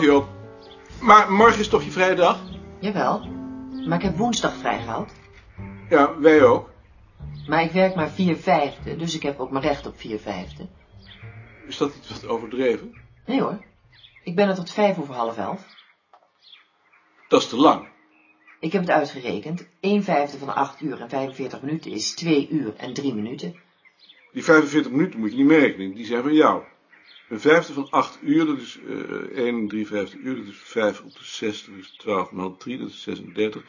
Joop. Maar morgen is toch je vrije dag? Jawel, maar ik heb woensdag vrijgehaald. Ja, wij ook. Maar ik werk maar vier vijfde, dus ik heb ook maar recht op vier vijfde. Is dat iets wat overdreven? Nee hoor, ik ben er tot vijf over half elf. Dat is te lang. Ik heb het uitgerekend. 1 vijfde van 8 uur en 45 minuten is 2 uur en 3 minuten. Die 45 minuten moet je niet meerekenen, die zijn van jou. Een vijfde van 8 uur, dat is eh 1 3 vijfde uur, dat is 5 op de 6, dat is 12 maal 3, dat is 36.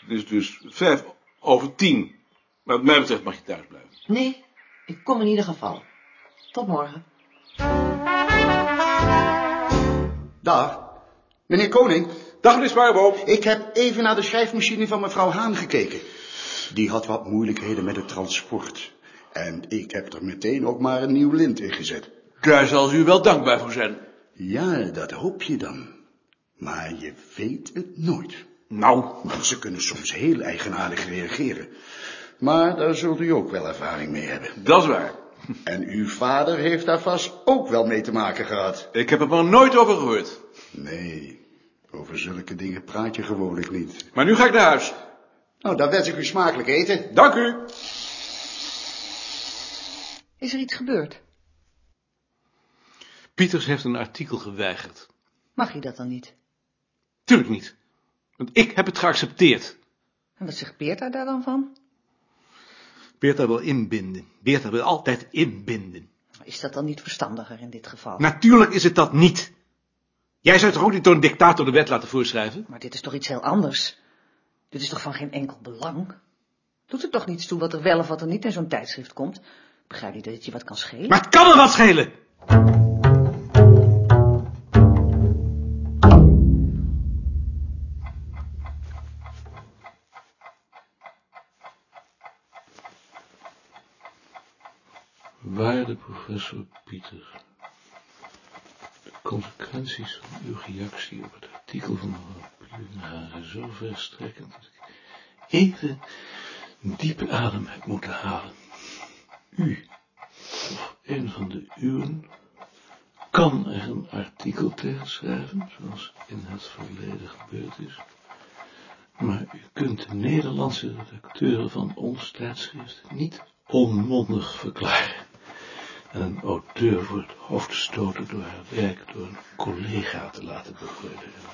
Dat is dus 5 over 10. Maar wat mij betreft mag je thuis blijven. Nee, ik kom in ieder geval. Tot morgen. Dag. Meneer Koning, Dag meneer Sparreboom. ik heb even naar de schrijfmachine van mevrouw Haan gekeken. Die had wat moeilijkheden met het transport. En ik heb er meteen ook maar een nieuw lint in gezet. Daar zal u wel dankbaar voor zijn. Ja, dat hoop je dan. Maar je weet het nooit. Nou, Mensen kunnen soms heel eigenaardig reageren. Maar daar zult u ook wel ervaring mee hebben. dat is waar. En uw vader heeft daar vast ook wel mee te maken gehad. Ik heb er maar nooit over gehoord. Nee, over zulke dingen praat je gewoonlijk niet. Maar nu ga ik naar huis. Nou, dan wens ik u smakelijk eten. Dank u. Is er iets gebeurd? Pieters heeft een artikel geweigerd. Mag je dat dan niet? Tuurlijk niet. Want ik heb het geaccepteerd. En wat zegt Beerta daar dan van? Beerta wil inbinden. Beerta wil altijd inbinden. Is dat dan niet verstandiger in dit geval? Natuurlijk is het dat niet. Jij zou toch ook niet door een dictator de wet laten voorschrijven? Maar dit is toch iets heel anders? Dit is toch van geen enkel belang? Doet het toch niets toe wat er wel of wat er niet in zo'n tijdschrift komt? Begrijp je dat het je wat kan schelen? Maar het kan me wat schelen! Professor Pieter, de consequenties van uw reactie op het artikel van mevrouw zijn zo verstrekkend dat ik even diepe adem heb moeten halen. U, of een van de uwen, kan er een artikel tegen schrijven, zoals in het verleden gebeurd is. Maar u kunt de Nederlandse redacteuren van ons tijdschrift niet onmondig verklaren. En een auteur voor het hoofd te stoten door haar werk door een collega te laten beoordelen.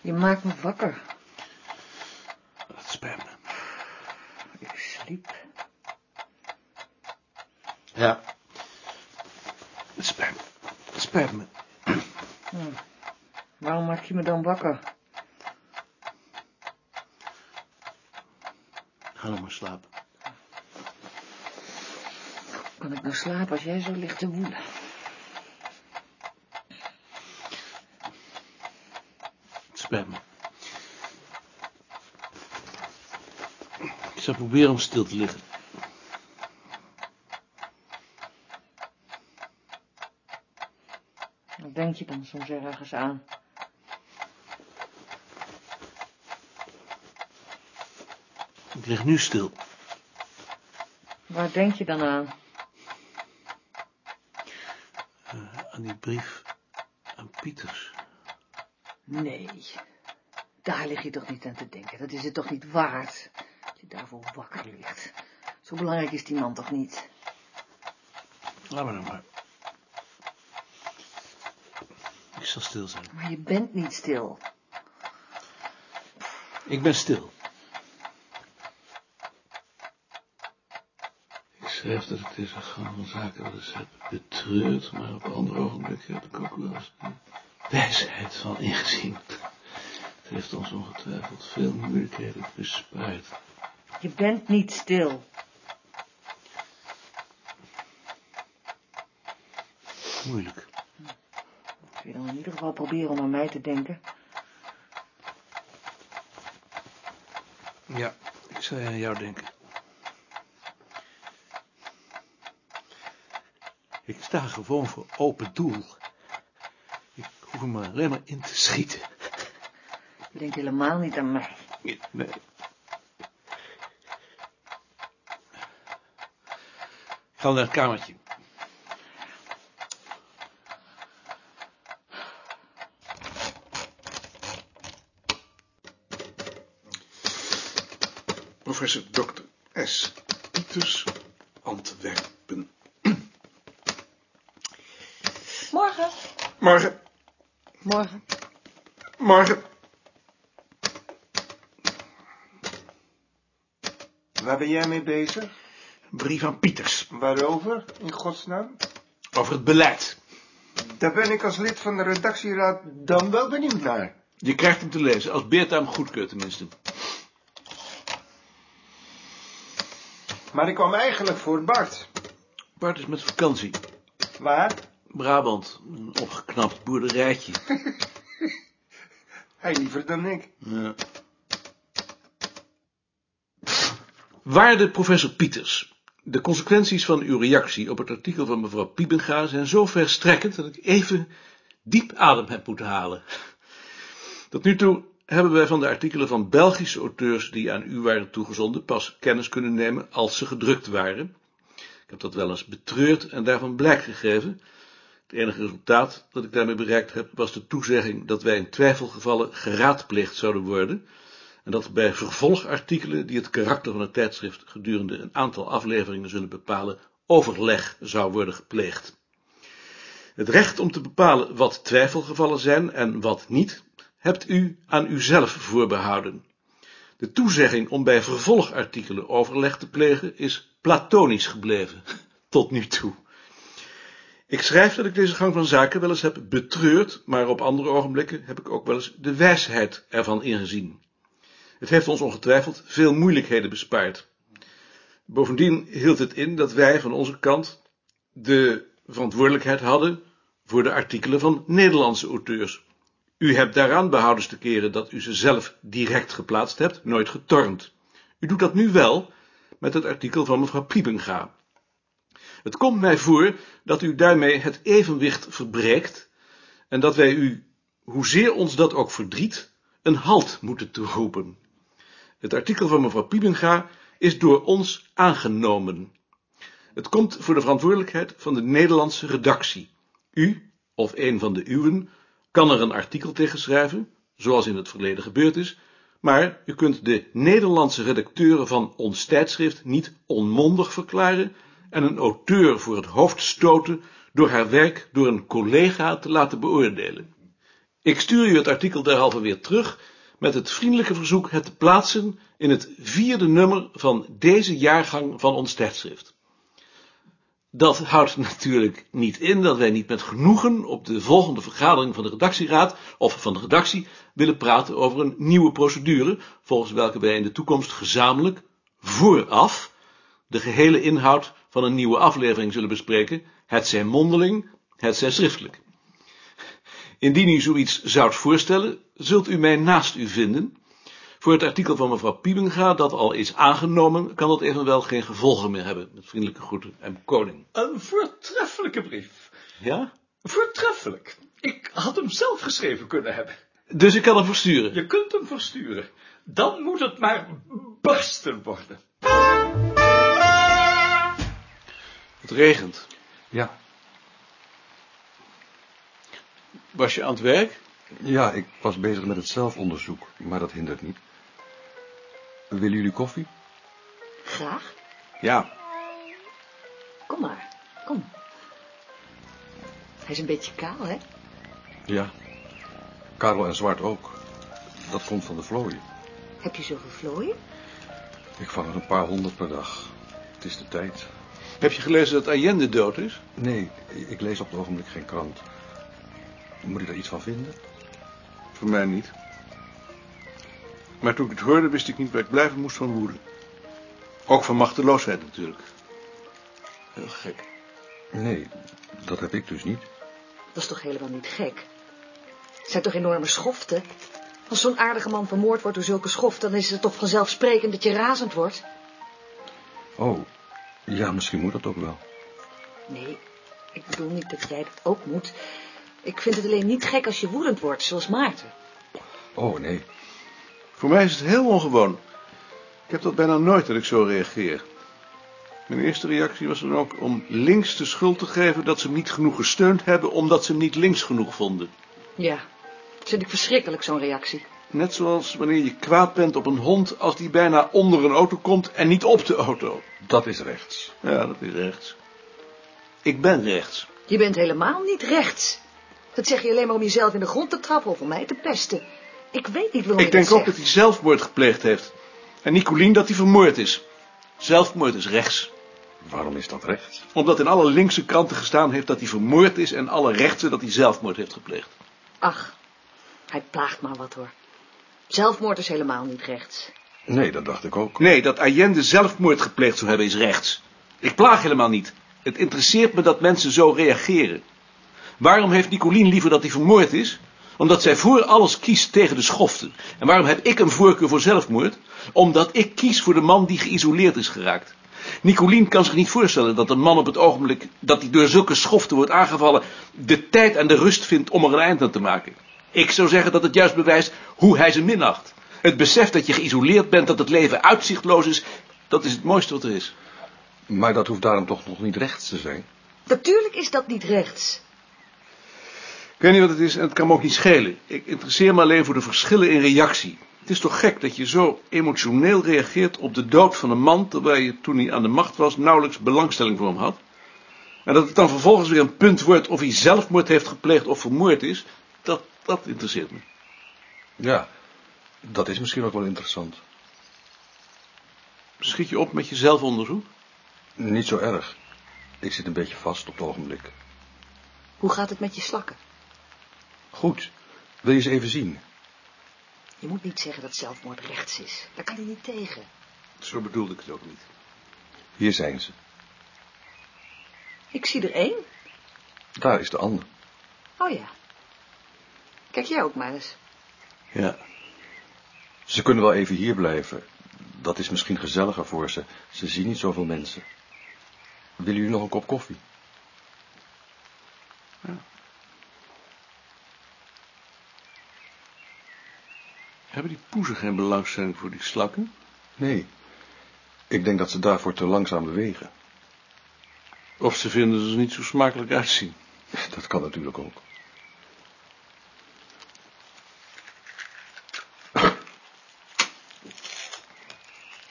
Je maakt me wakker. Dat spijt me. Ik sliep. Ja. Het spijt me. Het spijt me. Waarom maak je me dan wakker? Ga dan maar slapen. Kan ik nou slapen als jij zo ligt te woelen? Het spijt me. Ik zal proberen om stil te liggen. Wat denk je dan soms ergens aan? Ik lig nu stil. Waar denk je dan aan? Aan die brief aan Pieters. Nee, daar lig je toch niet aan te denken. Dat is het toch niet waard, dat je daarvoor wakker ligt. Zo belangrijk is die man toch niet? Laat me nou maar. Ik zal stil zijn. Maar je bent niet stil. Ik ben stil. Ik schrijf dat ik deze gang van zaken wel eens heb betreurd, maar op andere ogenblikken heb ik ook wel eens de wijsheid van ingezien. Het heeft ons ongetwijfeld veel moeilijkheden bespaard. Je bent niet stil. Moeilijk. Kun je dan in ieder geval proberen om aan mij te denken? Ja, ik zou aan jou denken. sta gewoon voor open doel. Ik hoef er alleen maar in te schieten. Ik denk helemaal niet aan mij. Nee. Ik ga naar het kamertje. Professor Dr. S. Pieters, Antwerpen. Morgen, Morgen. morgen. Waar ben jij mee bezig? Een brief aan Pieters Waarover, in godsnaam? over het beleid. Daar ben ik als lid van de redactieraad dan wel benieuwd naar. Je krijgt hem te lezen, als Beerta hem goedkeurt tenminste. Maar ik kwam eigenlijk voor Bart. Bart is met vakantie. Waar? Brabant, een opgeknapt boerderijtje. Hij liever dan ik. Ja. Waarde professor Pieters, de consequenties van uw reactie op het artikel van mevrouw Piebenga zijn zo verstrekkend dat ik even diep adem heb moeten halen. Tot nu toe hebben wij van de artikelen van Belgische auteurs die aan u waren toegezonden pas kennis kunnen nemen als ze gedrukt waren. Ik heb dat wel eens betreurd en daarvan blijk gegeven. Het enige resultaat dat ik daarmee bereikt heb was de toezegging dat wij in twijfelgevallen geraadpleegd zouden worden en dat bij vervolgartikelen die het karakter van het tijdschrift gedurende een aantal afleveringen zullen bepalen, overleg zou worden gepleegd. Het recht om te bepalen wat twijfelgevallen zijn en wat niet, hebt u aan uzelf voorbehouden. De toezegging om bij vervolgartikelen overleg te plegen is platonisch gebleven, tot nu toe. Ik schrijf dat ik deze gang van zaken wel eens heb betreurd, maar op andere ogenblikken heb ik ook wel eens de wijsheid ervan ingezien. Het heeft ons ongetwijfeld veel moeilijkheden bespaard. Bovendien hield het in dat wij van onze kant de verantwoordelijkheid hadden voor de artikelen van Nederlandse auteurs. U hebt daaraan behoudens te keren dat u ze zelf direct geplaatst hebt, nooit getornd. U doet dat nu wel met het artikel van mevrouw Piepenga. Het komt mij voor dat u daarmee het evenwicht verbreekt en dat wij u, hoezeer ons dat ook verdriet, een halt moeten toeroepen. Het artikel van mevrouw Piebenga is door ons aangenomen. Het komt voor de verantwoordelijkheid van de Nederlandse redactie. U, of een van de uwen, kan er een artikel tegen schrijven, zoals in het verleden gebeurd is, maar u kunt de Nederlandse redacteuren van ons tijdschrift niet onmondig verklaren en een auteur voor het hoofd stoten door haar werk door een collega te laten beoordelen. Ik stuur u het artikel derhalve weer terug met het vriendelijke verzoek het te plaatsen in het vierde nummer van deze jaargang van ons tijdschrift. Dat houdt natuurlijk niet in dat wij niet met genoegen op de volgende vergadering van de redactieraad of van de redactie willen praten over een nieuwe procedure, volgens welke wij in de toekomst gezamenlijk, vooraf, de gehele inhoud van een nieuwe aflevering zullen bespreken, het zij mondeling, het zij schriftelijk. Indien u zoiets zoudt voorstellen, zult u mij naast u vinden. Voor het artikel van mevrouw Piebenga, dat al is aangenomen, kan dat evenwel geen gevolgen meer hebben. Met vriendelijke groeten en koning. Een voortreffelijke brief. Ja? Voortreffelijk. Ik had hem zelf geschreven kunnen hebben. Dus ik kan hem versturen. Je kunt hem versturen. Dan moet het maar barsten worden. Het regent. Ja, Was je aan het werk? ja, ik was bezig met het zelfonderzoek, maar dat hindert niet. Willen jullie koffie? Graag. Ja. Kom maar. Kom. Hij is een beetje kaal, hè? Ja. Karel en Zwart ook. Dat komt van de vlooien. Heb je zoveel vlooien? Ik vang er een paar honderd per dag. Het is de tijd. Heb je gelezen dat Allende dood is? Nee, ik lees op het ogenblik geen krant. Moet ik daar iets van vinden? Voor mij niet. Maar toen ik het hoorde, wist ik niet waar ik blijven moest van woede. Ook van machteloosheid natuurlijk. Heel gek. Nee, dat heb ik dus niet. Dat is toch helemaal niet gek? Het zijn toch enorme schoften? Als zo'n aardige man vermoord wordt door zulke schoften, dan is het toch vanzelfsprekend dat je razend wordt? Oh, ja, misschien moet dat ook wel. Nee, ik bedoel niet dat jij dat ook moet. Ik vind het alleen niet gek als je woedend wordt, zoals Maarten. Oh, nee. Voor mij is het heel ongewoon. Ik heb dat bijna nooit dat ik zo reageer. Mijn eerste reactie was dan ook om links de schuld te geven dat ze hem niet genoeg gesteund hebben, omdat ze hem niet links genoeg vonden. Ja, dat vind ik verschrikkelijk, zo'n reactie. Net zoals wanneer je kwaad bent op een hond als die bijna onder een auto komt en niet op de auto. Dat is rechts. Ja, dat is rechts. Ik ben rechts. Je bent helemaal niet rechts. Dat zeg je alleen maar om jezelf in de grond te trappen of om mij te pesten. Ik weet niet waarom Ik je denk dat ook dat hij zelfmoord gepleegd heeft. En Nicolien dat hij vermoord is. Zelfmoord is rechts. Waarom is dat rechts? Omdat in alle linkse kranten gestaan heeft dat hij vermoord is en alle rechtse dat hij zelfmoord heeft gepleegd. Ach, hij plaagt maar wat hoor. Zelfmoord is helemaal niet rechts. Nee, dat dacht ik ook. Nee, dat Allende zelfmoord gepleegd zou hebben is rechts. Ik plaag helemaal niet. Het interesseert me dat mensen zo reageren. Waarom heeft Nicolien liever dat hij vermoord is? Omdat zij voor alles kiest tegen de schoften. En waarom heb ik een voorkeur voor zelfmoord? Omdat ik kies voor de man die geïsoleerd is geraakt. Nicolien kan zich niet voorstellen dat een man op het ogenblik dat hij door zulke schoften wordt aangevallen, de tijd en de rust vindt om er een eind aan te maken. Ik zou zeggen dat het juist bewijst hoe hij ze minacht. Het besef dat je geïsoleerd bent, dat het leven uitzichtloos is, dat is het mooiste wat er is. Maar dat hoeft daarom toch nog niet rechts te zijn? Natuurlijk is dat niet rechts. Ik weet niet wat het is en het kan me ook niet schelen. Ik interesseer me alleen voor de verschillen in reactie. Het is toch gek dat je zo emotioneel reageert op de dood van een man, terwijl je toen hij aan de macht was nauwelijks belangstelling voor hem had. En dat het dan vervolgens weer een punt wordt of hij zelfmoord heeft gepleegd of vermoord is, dat, dat interesseert me. Ja, dat is misschien ook wel interessant. Schiet je op met je zelfonderzoek? Niet zo erg. Ik zit een beetje vast op het ogenblik. Hoe gaat het met je slakken? Goed. Wil je ze even zien? Je moet niet zeggen dat zelfmoord rechts is. Daar kan hij niet tegen. Zo bedoelde ik het ook niet. Hier zijn ze. Ik zie er één. Daar is de ander. Oh ja. Kijk jij ook maar eens. Ja. Ze kunnen wel even hier blijven. Dat is misschien gezelliger voor ze. Ze zien niet zoveel mensen. Willen jullie nog een kop koffie? Hebben die poezen geen belangstelling voor die slakken? Nee. Ik denk dat ze daarvoor te langzaam bewegen. Of ze vinden ze er niet zo smakelijk uitzien. Dat kan natuurlijk ook.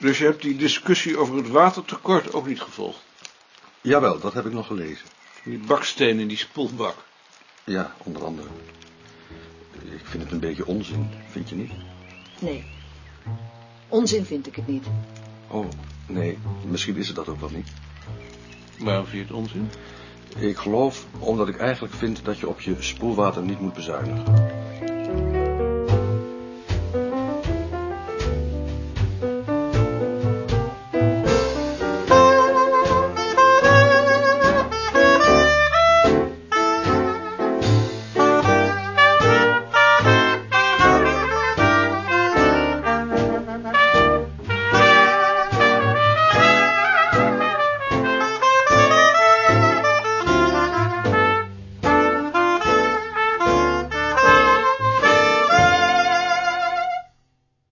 Dus je hebt die discussie over het watertekort ook niet gevolgd? Jawel, dat heb ik nog gelezen. Die baksteen in die spoelbak. Ja, onder andere. Ik vind het een beetje onzin, vind je niet? Nee. Onzin vind ik het niet. Oh, nee, misschien is het dat ook wel niet. Waarom vind je het onzin? Ik geloof omdat ik eigenlijk vind dat je op je spoelwater niet moet bezuinigen.